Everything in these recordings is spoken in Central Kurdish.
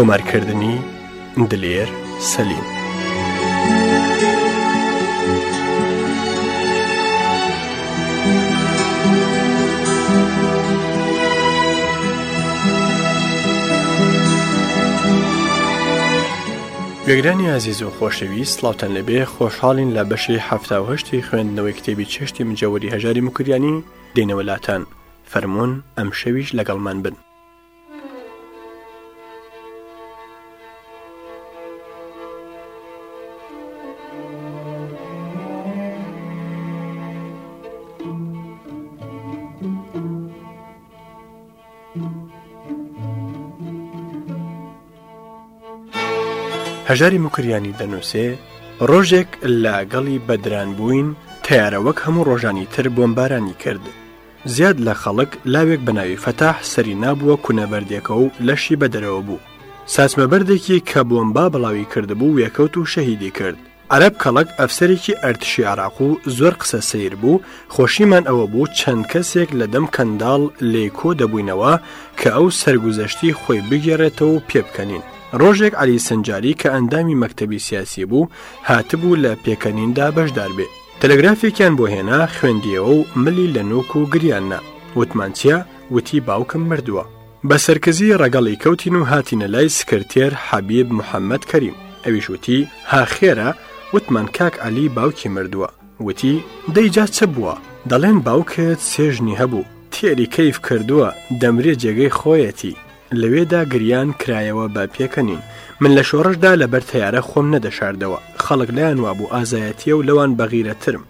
تۆمارکردنی دلێر سەلیم. گەگرانی عزیز و خۆشەویست سلااوتەن لەبێ خۆشحاڵین لە بەشی هەفتاهشتی خوێندنەوەی کتێبی چشتی مجەوەری هەژاری مکریانی دێنەوەلاتان فەرمونون ئەم شەویش لەگەڵمان بن. هەژاری مکریانی دەنووسێ ڕۆژێک لاگەڵی بەدران بووین تیارەوەک هەموو ڕۆژانی تر بۆمبارانی کرد زیاد لە خەڵک لاوێک بەناوی فەتاح سەری نابووە کوونەبەردێکە و لەشی بەدەرەوە بوو ساسمەبەردێکی کە بۆمبا بڵاوی کردبوو یەکەوت و شەهیدی کرد عرب کەڵک ئەفسەرێکی ئەرتشی عراق و زۆر قسە سیر بوو خۆشیمان ئەوە بوو چەند کەسێک لە دەم کەنداڵ لێکۆ دەبووینەوە کە ئەو سرگوزەشتی خۆی بگێڕێتەوە و پێبکەنین ڕۆژێک علی سنجاری کە ئەندامی مەکتتەبی سیاسی بوو هاتبوو لە پێکەنیندا بەشدار بێ تەلەگرافێکیان بۆ هێنا خوێندیەوە و ملی لە نوک و گریاننا وتمانچە وتی باوکم مردووە بە سەرکەزی ڕەگەڵی کەوتین و هاتینە لای سکرتێر حەبیب محەممەد کەریم ئەویش وتی ها خێرە وتمان کاک علی باوکی مردووە وتی دەیجا چە بووە دەڵێن باوکت سێژنی هەبوو تێری کەیف کردووە دەمرێ جێگەی خۆیەتی لەوێدا گریان کرایەوە بە پێکەنین من لە شۆڕشدا لەبەر تیارە خۆم نەدەشاردەوە خەڵک لایەن وابوو ئازایەتیە و لەوان بەغیرەترم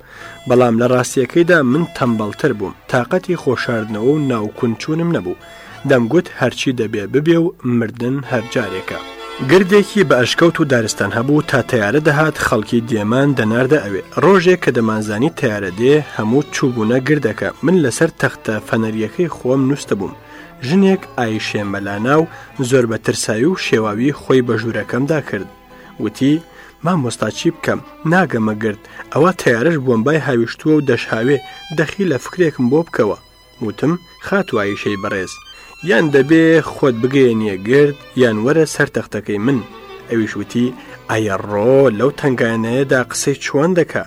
بەڵام لە ڕاستیەکەیدا من تەمبەڵتر بووم تااقەتی خۆشاردنەوە و ناوکونچوونم نەبوو دەمگوت هەرچی دەبێ ببێ و مردن هەرجارێکە. گردێکی بە ئەشکەوت و دارستان هەبوو تا تیارە دەهات خەڵکی دێمان دەناردە ئەوێ ڕۆژێک کە دەمانزانی تیارە دێ هەموو چوبوونە گردەکە من لەسەر تەختە فەنەریەکەی خۆم نووسە بووم ژنێک ئایشێ مەلانا و زۆر بە ترسایی و شێواوی خۆی بە ژوورەکەمدا کرد وتی مامۆستا چی بکەم ناگەمە گرت ئەوە تیارش بۆمبای هاویشتووە و دەشهاوێ دەخی لە فکرێکم بۆ بکەوە وتم خاتوایشەی بەڕێز یان دەبێ خۆت بگەێنیە گرد یان وەرە سەرتەختەکەی من ئەویش وتی ئایەڕۆ لەو تنگانەیەدا قسەی چۆن دەکا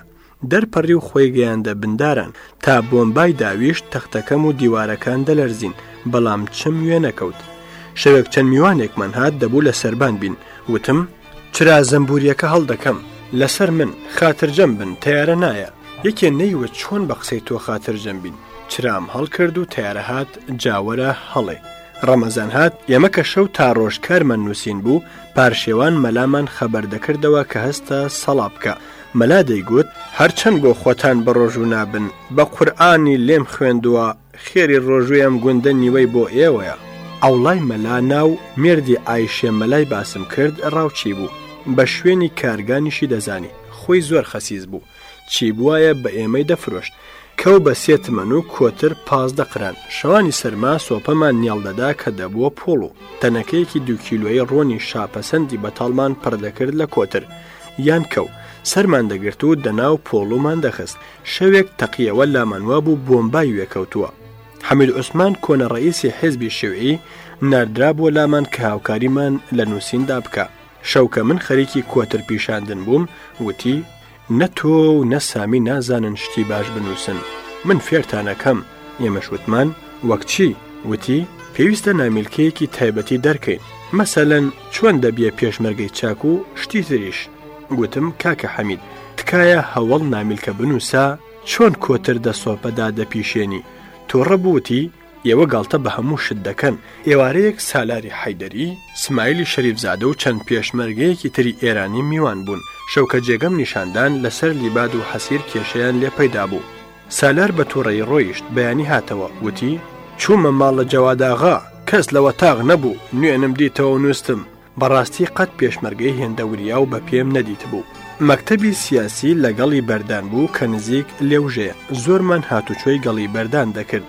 دەرپەڕی و خۆی گەیاندە بنداران تا بۆمبای داویشت تەختەکەم و دیوارەکان دەلەرزین بەڵام چم وێ نەکەوت شەوێک چەند میوانێکمان هات دەبوو لە سربان بین وتم چرا زەمبوریەکە هەڵدەکەم لەسەر من خاترجەم بن تیارە نایە یەکێ نەیوە چۆن بە قسەی تۆ خاترجەم بین چرام هەڵ کرد و تیارە هات جاوەرە هەڵێ ڕەمەزان هات ئێمە کە شەو تا ڕۆژکارمە نووسین بوو پارشێوان مەلامان خەبەر دەکردەوە کە هەستە سەڵا بکە مەلا دەیگوت هەرچەند بۆ خۆتان بە ڕۆژوو نابن بە قورآانی لێم خوێندووە خێری ڕۆژوێم گوندە نیوەی بۆ ئێوەیە ئەوڵای مەلا ناو مردی ئایشێ مەلای باسم کرد ڕاوچی بوو بە شوێنی کارگانیشی دەزانی خۆی زۆر خەسیز بوو چی بواە بە ئێمەی دەفرۆشت کەو بە سێتمەن و کۆتر پازدە قران شەوانی سەرما سۆپەمان نیاڵدەدا کە دەبووە پۆڵ و تەنەکەیەکی دوکیلوی ڕۆنی شاپەسەندی بەتاڵمان پڕدەکرد لە کۆتر یان کەو سەرمان دەگرت و دەناو پۆڵومان دەخست شەوێک تەقیەوە لامانوا بوو بۆمبای وێکەوتووە حەمید عوسمان کۆنە ڕئیسی حێزبی شوعی نردرا بۆ لامان کە هاوکاریمان لە نووسیندا بکە شەوکە من خەریکی کۆتر پیشاندن بووم وتی نەتۆ و نەسامی نازانن شتی باش بنووسن من فێرتانەکەم ئێمەشوتمان وەکچی وتی پێویستە نامیلکەیەکی تایبەتی دەرکەین مەسەلەن چۆن دەبیە پێشمەرگەی چاک و شتی تریش گوتم کاکە حەمید تکایە هەوڵ نامیلکە بنووسە چۆن کۆتر دە سۆپەدا دەپیشێنی تۆڕە بوتی ئێوە گالتە بە هەموو شت دەکەن ئێوارەیەک سالاری حیدەری سمایلی شەریفزادە و چەند پێشمەرگەیەکی تری ئێرانی میوان بوون شەوکە جێگەم نیشاندان لەسەر لیباد و حەسیر کێشەیان لێ پەیدا بوو سالار بە تووڕێی ڕۆیشت بەیانی هاتەوە وتی چوومە ماڵ لە جەواداغا کەس لەوە تاغ نەبوو نوێنم دیتەوە نووسم بەڕاستی قەت پێشمەرگەی هێندەوریا و بە پێم نەدیت بوو مەکتتەبی سیاسی لەگەڵی بەردان بوو کە نزیک لێوژێ زۆرمان هاتوچۆی گەڵی بەردان دەکرد.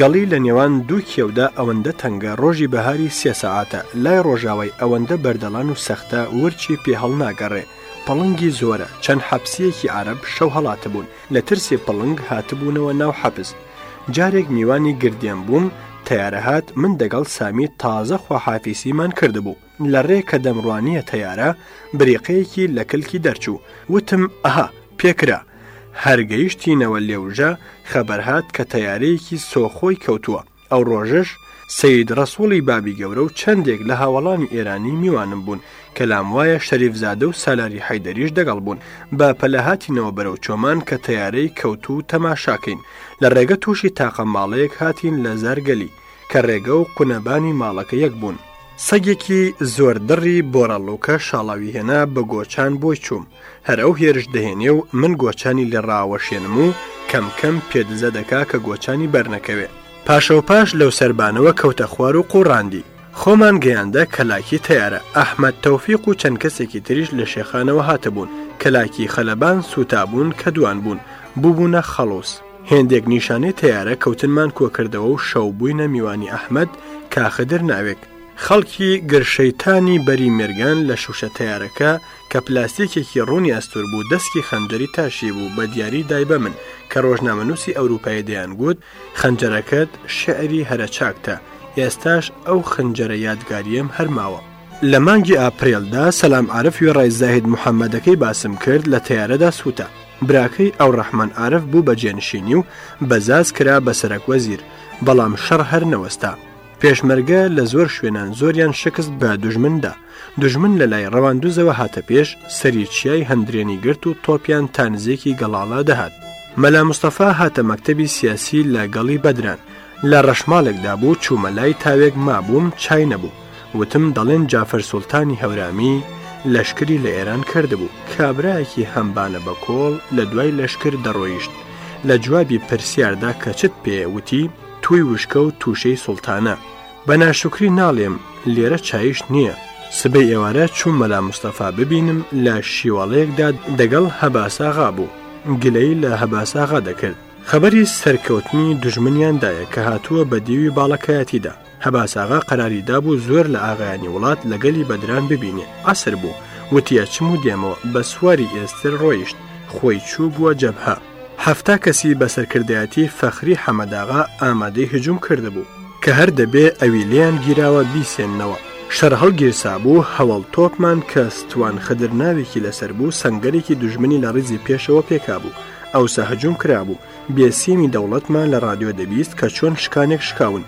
گەڵی لە نێوان دوو کێودا ئەوەندە تەنگە ڕۆژی بەهاری سێسەعاتە لای ڕۆژاوی ئەوەندە بەردەڵان و سەختە ورچی پێهڵ ناگەڕێ پڵنگی زۆرە چەند حەبسیەکی عرب شەو هەڵاتە بوون لە ترسی پڵنگ هاتبوونەوە ناو حەبز جارێک میوانی گردیان بووم تەیارە هات من دەگەڵ سامی تازە خواحافیسیمان کردبوو لە ڕێ کە دەمڕوانیە تەیارە بریقەیەکی لە کلکی دەرچوو وتم ئەها پێکرا هەرگەیشتینەوە لێوژە خەبەرهات کە تەیارەیەکی سۆخۆی کەوتووە ئەو ڕۆژش سید ڕسوڵی بابی گەورە و چەندێک لە هاوڵانی ئێرانی میوانم بوون کەلام وایە شەریفزادە و سالاری حیدەریش دەگەڵ بوون بە پەلەهاتینەوە بەرەو چۆمان کە تیارەی کەوتو و تەماشاکەین لە ڕێگە تووشی تاقە ماڵەیەک هاتین لە زارگەلی کە ڕێگە و قونەبانی ماڵەکە یەک بوون سەگێکی زۆر دڕی بۆرەڵوکە شاڵاوی هێنا بە گۆچان بۆی چوم هەر ئەو هێرش دەهێنێ و من گۆچانی لە ڕاوەشێنم و کەمکەم پێدزە دەکا کە گۆچانی بەرنەکەوێ پاشەوپاش لەو سربانەوە کەوتە خوار و قوڕاندی خۆمان گەیاندە کەلاکی تیارە ئەحمد تەوفیق و چەند کەسێکی تریش لە شێخانەوە هاتەبوون کەلاکی خەلەبان سوتابوون کە دوان بوون بووبوونە خەڵۆس هێندێک نیشانەی تیارە کەوتنمان کۆکردەوە و شەو بووینە میوانی ئەحمد کاخدر ناوێک خەڵکی گرشەیتانی بەری مێرگان لە شوشە تیارەکە کە پلاستێکێکی ڕوونی ئەستور بوو دەستکی خەنجەری تاشی بوو بە دیاری دایبە من کە ڕۆژنامەنووسی ئەوروپای دەیان گوت خەنجەرەکەت شعری هەرە چاکتە ئێستاش ئەو خنجەرە یادگاریم هەرماوە لە مانگی ئاپریلدا سەسلام عرف وێڕای زاهید محەممەدەکەی باسم کرد لە تیارەدا سووتە براکەی ئەو ڕەحمان عرف بوو بە جێنشینی و بەزاز کرا بە سەرک وەزیر بەڵام شەڕ هەر نەوەستا پێشمەرگە لە زۆر شوێنان زۆریان شکست بە دوژمندا دژمن لە لای ڕەوانندوزەوە هاتە پێش سەریچیای هەندرێنی گرت و تۆپیان تانزێکی گەڵاڵا دەهات مەلا مستەفا هاتە مەکتتەبی سیاسی لە گەڵی بەدران لە ڕەشمالێکدا بوو چوومە لای تاوێک مابووم چای نەبوو وتم دەڵێن جافەر سولتانی هەورامی لەشکری لە ئێران کردبوو کابراایکی هەمبانە بە کۆڵ لە دوای لەشکر دەڕۆیشت لە جوابی پرسیاردا کەچت پێوتی توی وشکە و تووشەی سولتانە بە ناشکری ناڵێم لێرە چایش نییە سبەی ئێوارە چوون مەلا مستەفا ببینم لە شیواڵەیەکدا دەگەڵ هەباساغا بوو گلەی لە هەباساغا دەکرد خەبەری سەرکەوتنی دژمنیاندایە کە هاتووە بە دیوی باڵەکایەتیدا هەباساغا قەراری دابوو زۆر لە ئاغایانی وڵات لەگەلی بەدران ببینێ ئاسر بوو وتیە چم و دێمەوە بە سواری ئێستر ڕۆیشت خۆی چوو بووە جەبها هەفتا کەسی بەسەرکردایەتی فەخری حەمەداغا ئامادەی هجوم کردبوو کە هەر دەبێ ئەوی لێیان گیراوە بیسێننەوە شەر هەڵگیرسا بوو هەوڵ تۆپمان کە ستوان خدرناوێکی لەسەر بوو سنگەرێکی دژمنی لە ڕیزی پێشەوە پێکا بوو ئەوسە هەجوم کرابوو بێسیمی دەوڵەتمان لە رادیۆ دەبیست کە چۆن شکانێک شکاون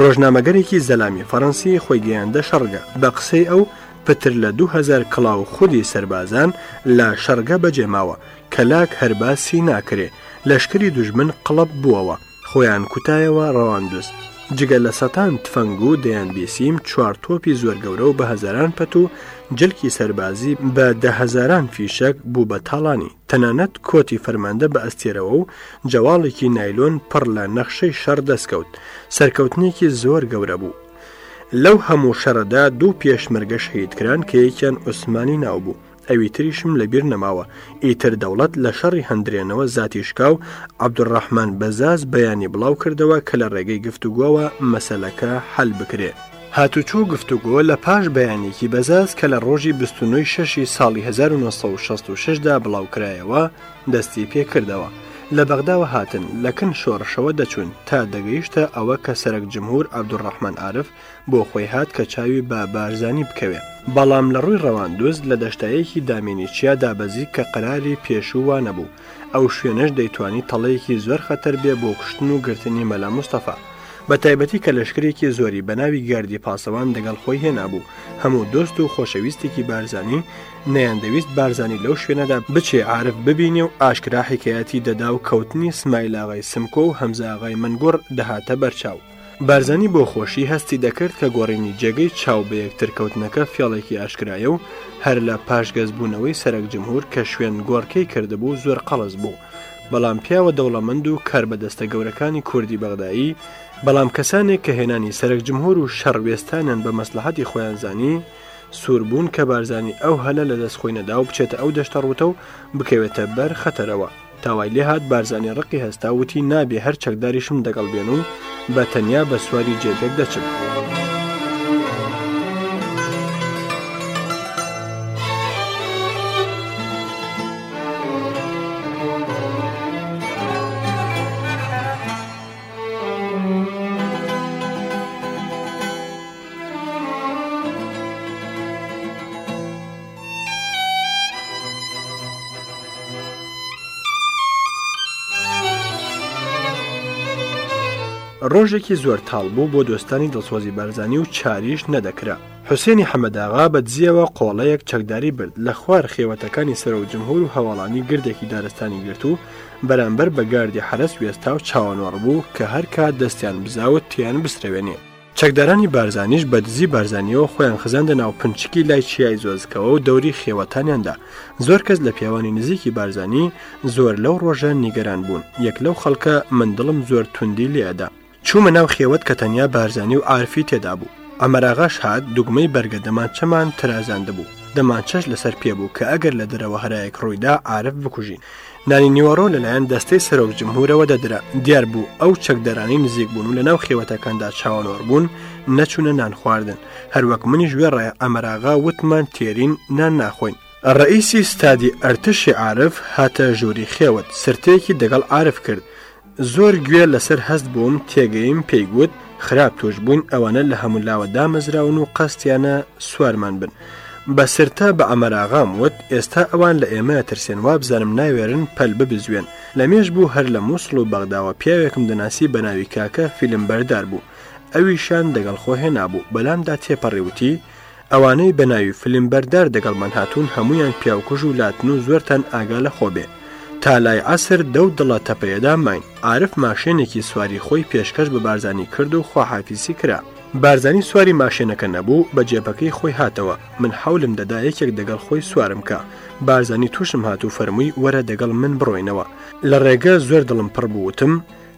ڕۆژنامەگەرێکی زەلامی فەڕەنسی خۆی گەیاندە شەڕگە بە قسەی ئەو پتر لە 2000 کلااو خودی سربازان لە شەرگە بەجێماوە کەلاک هەرباسی ناکرێ لەشکری دوژمن قڵب بووەوە خۆیان کوتایەوە ڕەواندوست جگە لە سەتان تفەنگ و دەیان بیسیم چوار تۆپی زۆر گەورە و بە هەزاران پەت و جلکی سەربازی بە دههزاران فیشک بوو بە تاڵانی تەنانەت کۆتی فەرماندە بە ئەستێرەوە و جەواڵێکی نایلۆن پڕ لە نەخشەی شەر دەستکەوت سەرکەوتنێکی زۆر گەورە بوو لەو هەموو شەرەدا دوو پێشمرگە شەیدکران کە یەکیان عوسمانی ناو بوو ئەوی تریشم لەبیر نەماوە ئیتر دەوڵەت لە شەڕی هەندرێنەوە زاتیشکاو عبدوڕەحمان بەزاز بەیانی بڵاو کردەوە کە لە ڕێگەی گفتوگوەوە مەسلەکە حل بکرێت. هاتوچوو گفتوگۆ لە پاش بەیانێکی بەزاز کە لە ڕۆژی بستنەوەی شەشی ساڵی 1966دا بڵاوکرایەوە دەستی پێکردەوە لە بەغداوە هاتن لەکن شۆڕشەوە دەچوون تا دەگەیشتە ئەوە کە سەرک جمهور عبدوڕحمان ئارف بۆ خۆی هات کە چاوی با بارزانانی بکەوێ بەڵام لە ڕووی ڕەواندوز لە دەشتایەکی دامێنیچیا دابەزی کە قراری پێشووا نەبوو ئەو شوێنەش دەیتوانی تەڵەیەکی زۆر خەتەر بێ بۆ کوشتن و گرتنی مەلا مستەفا بە تایبەتی کە لەشکرێکی زۆری بە ناوی گاردی پاسەوان دەگەڵ خۆی هێنابوو هەموو دۆست و خۆشەویستێکی بارزانانی نەیان دەویست بارزانانی لەو شوێنەدا بچێ عرف ببینێ و ئاشکرا حکایەتی دەدا و کەوتنی سمایلاغای سمکۆ و هەمزاغای منگوڕ دەهاتە بەرچاو. بارزانی بۆ خۆشی هەستی دەکرد کە گۆڕینی جێگەی چاو بە یەکترکەوتنەکە فێڵێکی ئاشکرایە و هەر لە پاشگەز بوونەوەی سەرک جمهور کە شوێن گۆڕکەی کردبوو زۆر قەڵز بوو. بەڵام پیاوە دەوڵەمەند و کار بە دەستە گەورەکانی کوردی بەغدایی بەڵام کەسانێک کە هێنانی سەرک جمهور و شەڕوێستانیان بە مەسلحەتی خۆیانزانی سووربوون کە بارزانانی ئەو هەلە لە دەستخۆی نەدا و بچێتە ئەو دەشتە ڕوتە و بکەوێتە بەر خەتەرەوە تاوای لێ هاات بارزانانی ڕقی هەستاوتی نابێ هەر چەکداریشم دەگەڵ بێن و بە تەنیا بە سواری جێبێک دەچن. ڕۆژێکی زۆر تاڵ بوو بۆ دۆستانی دڵسۆزی بارزانانی و چاریش نەدەکرا حوسێنی حەمەداغا بە دزیەوە قۆڵەیەک چەکداری برد لە خوار خێوەتەکانی سەر و جمهور و هەواڵانی گردێکی دارستانی گرت و بەرامبەر بە گاردی حرس وێستا و چاوەنۆڕ بوو کە هەر کات دەستیان بزاوت تیان بسرەوێنێ چەکدارانی بارزانانیش بە دزی بارزانانیەوە خۆیان خزاندە ناو پنچکی لای چیای زۆزکەوە و دەوری خێوەتانیاندا زۆر کەس لە پیاوانی نزیکی بارزانانی زۆر لەو ڕۆژە نیگەران بوون یەک لەو خەڵکە من دڵم زۆر توندی لێدا چوومە ناو خێوت کە تەنیا بارزانانی و ئارفی تێدا بوو ئەمەراغاش هاات دوگمەی بەرگە دەمانچەمان ترازانده بوو دەمانچەش لەسەر پێبوو کە ئەگەر لە دەرەوە هەرایەک ڕوویدا ئارف بکوژین نانی نیوەڕۆ لەلایەن دەستەی سەرۆک جمهورەوە دەدرا دیار بوو ئەو چەکدەرانی نزیک بوون و لە ناو خێوەتەکاندا چاوانۆر بوون نەچوونە نان خواردن هەروەک منیش وێڕایە ئەمەراغا وتمان تێرین نان ناخۆین ڕئیسی ستادی ئەرتشی عاعرف هاتە ژووری خێوت سرتەیەکی دەگەڵ عاعرف کرد زۆر گوێ لەسەر هەست بووم تێگەیم پێیگوت خراپ تۆش بووین ئەوانە لە هەموو لاوەدا مەزراون و قەستیانە سوارمان بن. بەسرتا بە ئەمەراغام وت ئێستا ئەوان لە ئێمە ترسێن وا بزانم ناوێرن پەل ببزوێن لە مێش بوو هەر لە مووسڵ و بەغداوە پیاوێکم دەناسی بە ناوی کاکە فیلم بەردار بوو ئەویشان دەگەڵ خۆهێ نابوو بەلامدا تێپەڕێوتی ئەوانەی بە ناوی فلم بەردار دەگەڵمان هاتوون هەمویان پیاوکوژ و لاتن و زۆرتان ئاگا لە خۆبێ تا لای عسر دەو دڵە تەپەیەدا ماین عرف ماشێنێکی سواری خۆی پێشکەش بە بارزانانی کرد و خواحافیسی کرا بارزانی سواری ماشێنەکە نەبوو بە جێبەکەی خۆی هاتەوە من حولم دەدا یەکێک دەگەڵ خۆی سوارم کە بارزانی تووشم هات و فەرمووی وەرە دەگەڵ من بڕۆینەوە لە ڕێگە زۆر دڵم پڕبووتم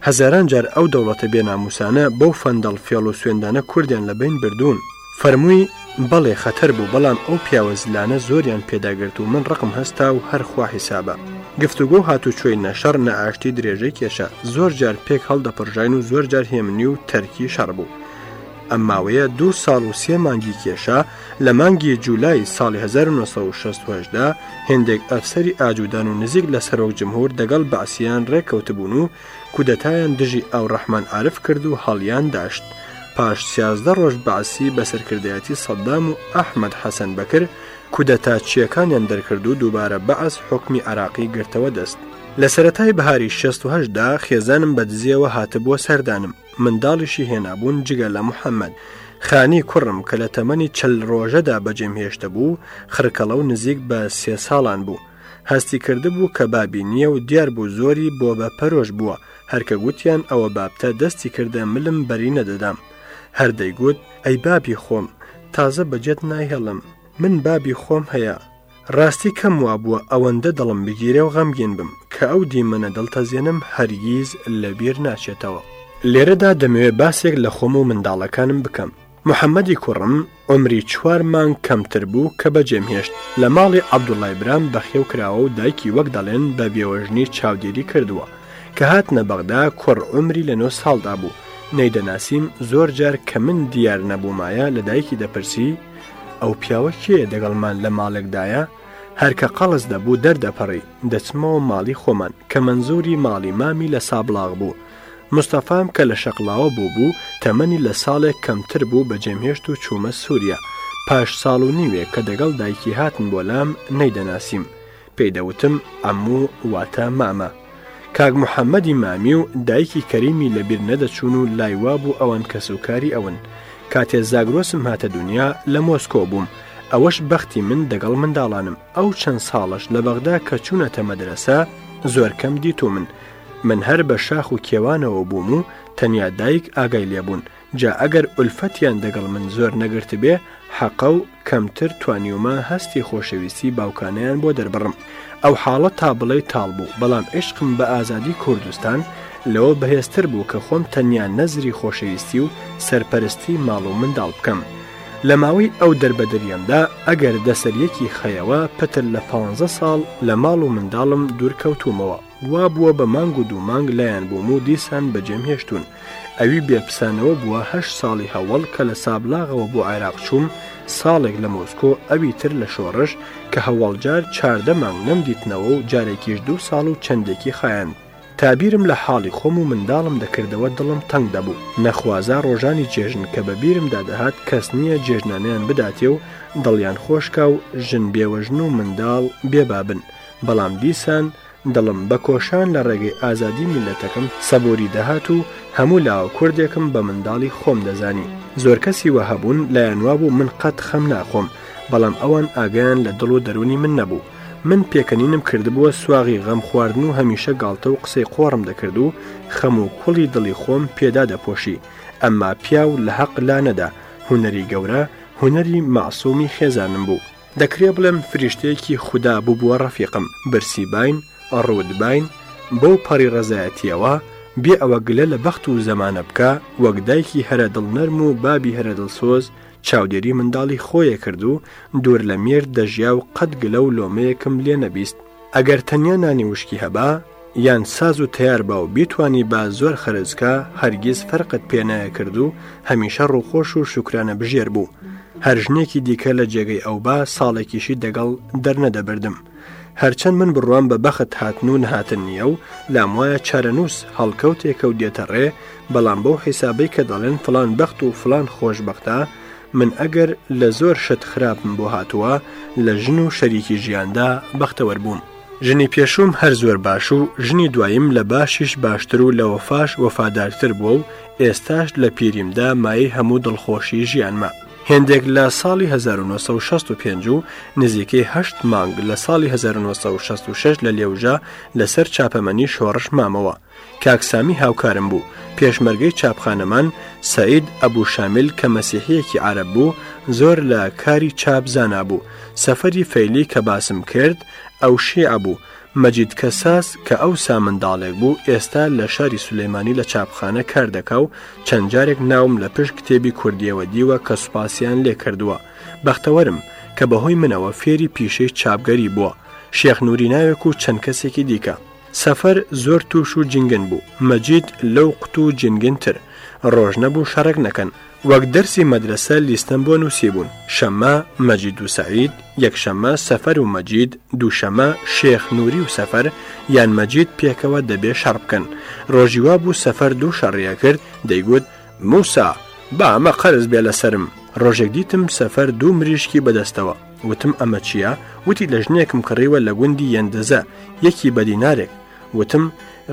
هەزاران جار ئەو دەوڵەتە بێناموسانە بەو فەندەڵ فێڵ و سوێندانە کوردیان لە بین بردوون فەرمووی بەڵێ خەتەر بوو بەڵام ئەو پیاوە زلانە زۆریان پێداگرت و من ڕقم هەستا و هەرخوا حیسابە گفتوگۆ هاتو چۆی نەشەر نەئاشتی درێژەی کێشە زۆر جار پێک هەڵدەپڕژین و زۆر جار هێمنی و تەرکی شەڕ بوو ئەم ماوەیە دو ساڵ و سێ مانگی کێشە لە مانگی جولای ساڵی 1960دا هندێک ئەفسەری ئاجودان و نزیک لە سەرۆک جمهور دەگەڵ بەعسییان ڕێککەوتبوون و کودەتایان دژی ئەو ڕەحمان عرف کرد و هەڵیان داشت. پاش سیازدە ڕۆژ باسی بە سەرکردایەتی سەددام و ئەحمد حەسەن بەکر کودەتا چیەکانیان دەرکرد و دووبارە بەعس حکمی عراقی گرتەوە دەست لە سەتای بەهاری 16دا خێزانم بە دزیەوە هاتبووە سەردانم منداڵیشی هێنابوون جگە لە محەممەد خانی کوڕم کە لە تەمەنی چل ڕۆژەدا بەجێم هێشتە بوو خرکەڵە و نزیک بە سێ ساڵان بوو هەستی کرده بوو کە بابی نییە و دیار بوو زۆری بۆ بە پەرۆژ بووە هەرکە گوتیان ئەوە بابتە دەستی کردە ملم بەری نەدەدام هەردەیگوت ئەی بابی خۆم تازە بەجێت نایهێڵم من بابی خۆم هەیە ڕاستی کەم وا بووە ئەوەندە دڵم بگیرێ و غەمگین بم کە ئەو دیمەنە دڵتەزیێنم هەرگیز لەبیر ناچێتەوە لێرەدا دەمەوێت باسێک لە خۆم و منداڵەکانم بکەم محەممەدی کوڕم عمری چوارمان کەمتر بوو کە بەجێم هێشت لە ماڵی عەبدوڵایبرام بەخێو کراوە و دایکی وەک دەڵێن بە بێوەژنی چاودێری کردووە کە هاتنە بەغدا کوڕ عمری لە نۆ ساڵدا بوو نەیدەناسیم زۆر جار کە من دیار نەبوومایە لە دایکی دەپرسی ئەو پیاوە کێ دەگەڵمان لە ماڵێکدایە هەرکە قەڵز دەبوو دەردەپەڕی دەچمەوە ماڵی خۆمان کە منزوری ماڵی مامی لە سابلاغ بوو. مستەفام کە لە شەقلاوە بوو بوو تەمەنی لە ساڵێک کەمتر بوو بە جێمهێشت و چوومە سووریا پاش ساڵ و نیوێ کە دەگەڵ دایکی هاتن بۆ لام نەیدەناسیم پێی دەوتم ئەموو واتە مامە کاگ محەممەدی مامی و دایکی کەریمی لەبیر نەدەچوون و لایوا بوو ئەوەن کەسوکاری ئەون کاتێ زاگرۆسم هاتە دنیا لە مۆسکۆ بووم ئەوەش بەختی من دەگەڵ منداڵانم ئەو چەند ساڵش لە بەغدا کە چوونەتە مەدرسە زۆرکەم دیتو من من هەر بە شاخ و کێوانەوە بووم و تەنیا دایک ئاگای لێبوون جا ئەگەر ئولفەتیان دەگەڵ من زۆر نەگرت بێ حەقە و کەمتر توانیومە هەستی خۆشەویستی باوکانیان بۆ دەربڕم ئەو حاڵە تا بڵێ تاڵ بوو بەڵام عشقم بە ئازادی کوردستان لەوە بەهێزتر بوو کە خۆم تەنیا نەزری خۆشەویستی و سەرپەرستی ماڵ و منداڵ بکەم لە ماوەی ئەو دەربەدەریاندا ئەگەر دەسەریەکی خەیەوە پتر لە 15 ساڵ لە ماڵ و منداڵم دوورکەوتومەوە وا بووە بە مانگ و دوو مانگ لایەن بووم و دیسان بەجێم هێشتون ئەوی بێپسانەوە بووە هە ساڵی هەوڵ کە لە سابلاغەوە بۆ عێراق چووم ساڵێک لە مۆسکۆ ئەوی تر لە شۆڕش کە هەواڵجار چاردە مانگ نەمدیتنەوە و جارێکیش دوو ساڵ و چەندێکی خایەن تابیرم لە حاڵی خۆم و منداڵم دەکردەوە دڵم تەنگ دەبوو نەخوازا ڕۆژانی جێژن کە بەبیرمدا دەهات کەس نییە جێژنانیان بداتێ و دڵیان خۆشکا و ژن بێوەژن و منداڵ بێبابن بەڵام دیسان، دڵم بە کۆشان لە ڕێگەی ئازادی میلەتەکەم سەبوری دەهات و هەموو لاوە کوردێکم بە منداڵی خۆم دەزانی زۆر کەسی وە هەبوون لایەنوا بوو من قەت خەم ناخۆم بەڵام ئەوان ئاگیان لە دڵ و دەرونی من نەبوو من پێکەنینم کردبووە سواغی غەم خواردن و هەمیشە گالتە و قسەی قۆڕم دەکرد و خەم و کوڵی دڵی خۆم پێدا دەپۆشی ئەمما پیاو لە حەق لا نەدا هوەری گەورە هوەری ماسومی خێزانم بوو دەکرێ بڵێم فریشتەیەکی خوددا بوو بووە ڕەفیقم برسی باین ڕوودبین بەو پەری ڕزایەتیەوە بێ ئەوە گلە لە بەخت و زەمانە بکە وەک دایکی هەرە دڵنەرم و بابی هەرە دڵسۆز چاودێری منداڵی خۆیە کرد و دوور لە مێر دەژیا و قەت گلە و لۆمەیەکم لێ نەبیست ئەگەر تەنیا نانی وشکی هەبا یان ساز و تیار با و بیتوانی با زۆر خەرزکە هەرگیز فەرقت پێنایە کرد و هەمیشە ڕووخۆش و شکرانە بژێر بوو هەر ژنێکی دیکە لە جێگەی ئەو با ساڵێکیشی دەگەڵ دەرنەدەبردم. هەرچەند من بڕوان بە بەخت هاتنون هاتن نییە و لامایە چارەنووس هەڵکەوتێکە و دێتە ڕێ بەڵام بەو حیسابەی کە دەڵێن فلان بەخت و فلان خۆشببختە من ئەگەر لە زۆر شت خراپم بۆ هاتووە لە ژن و شەریکی ژیاندا بەختەوەربووم. ژنی پێشوم هەر زۆر باش و ژنی دوایم لە باشیش باشتر و لە وەفاش وەفادارتر بووە و ئێستاش لە پیریمدا مای هەموو دڵخۆشی ژیانمە. هێندێک لە ساڵی 1965 نزیکەی هەشت مانگ لە ساڵی 1966 لە لێوژە لەسەر چاپەمەنی شۆڕش مامەوە کاکسامی هاوکارم بوو پێشمەرگەی چاپخانەمان سعید ئەبوو شامیل کە مەسیحەیەکی عرب بوو زۆر لە کاری چاپ زانا بوو سەفری فەیلی کە باسم کرد ئەو شیع بوو مەجید کەساس کە ئەو سا منداڵێک بوو ئێستا لە شاری سولەیمانی لە چاپخانە کار دەکا و چەند جارێک ناوم لە پشت کتێبی کوردیەوە دیوە کە سوپاسیان لێ کردووە بەختەوەرم کە بەهۆی منەوە فێری پیشەی چاپگەری بووە شێخ نووری ناوێک و چەند کەسێکی دیکە سەفەر زۆر تووش و جنگن بوو مەجید لەو قوت و جنگنتر ڕۆژ نەبوو شەڕک نەکەن وەک دەرسی مەدرسە لیستن بۆ نووسی بوون شەممە مەجید و سعید یەکشەممە سەفەر و مەجید دووشەمە شێخ نووری و سەفەر یان مەجید پێکەوە دەبێ شەڕ بکەن ڕۆژیوا بوو سەفەر دوو شەڕیە کرد دەیگوت موسا با ئەمە قەرز بێ لەسرم ڕۆژێک دیتم سەفەر دوو مریشکی بەدەستەوە وتم ئەمە چییە وتی لە ژنێکم کڕیوە لە گوندی یەندەزە یەکی بەدینارێک وتم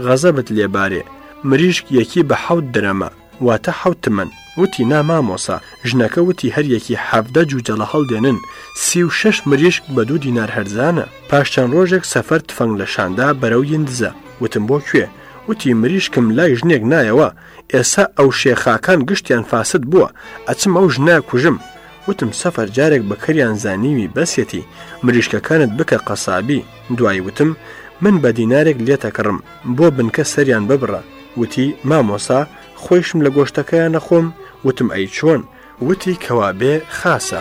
غەزەبت لێبارێ مریشک یەکی بە حەوت درەمە واتە حوتمن وتی نامامۆسا ژنەکە وتی هەریەکی حەفدە جوجەلە هەڵدێنن سی و شش مریشک بە دوو دینار هەرزانە پاشچەند ڕۆژێک سەفەر تفەنگ لە شاندا بەرەو یندزە وتم بۆ کوێ وتی مریشکم لای ژنێک نایەوە ئێسا ئەو شێخاکان گشتیان فاست بووە ئەچم ئەو ژنا کوژم وتم سەفەر جارێک بەکەریان زانیوی بەسێتی مریشکەکانت بکە قەسابی دوایی وتم من بە دینارێک لێتەکڕم بۆ بنکە سەریان ببڕە وتی مامۆسا خۆشم لە گۆشتەکەیان نەخۆم وتم ئەی چۆن وتی کەوابێ خاسە.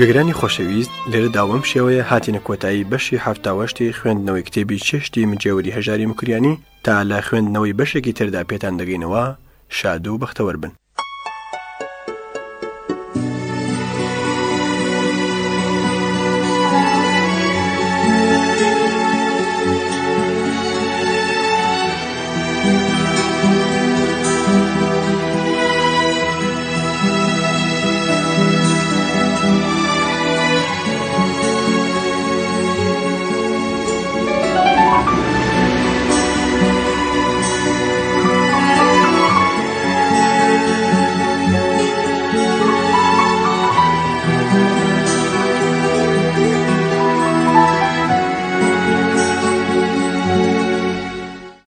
گەگرانی خۆشەویست لێرە داوام شێوەیە هاتینە کۆتایی بەشی هەفتاوەشتی خوێندنەوەی کتێبی چشتی مجێوری هەژاری مکریانی تا لە خوێندنەوەی بەشێکی تردا پێتان دەگەینەوە شاد و بەختەوە بن.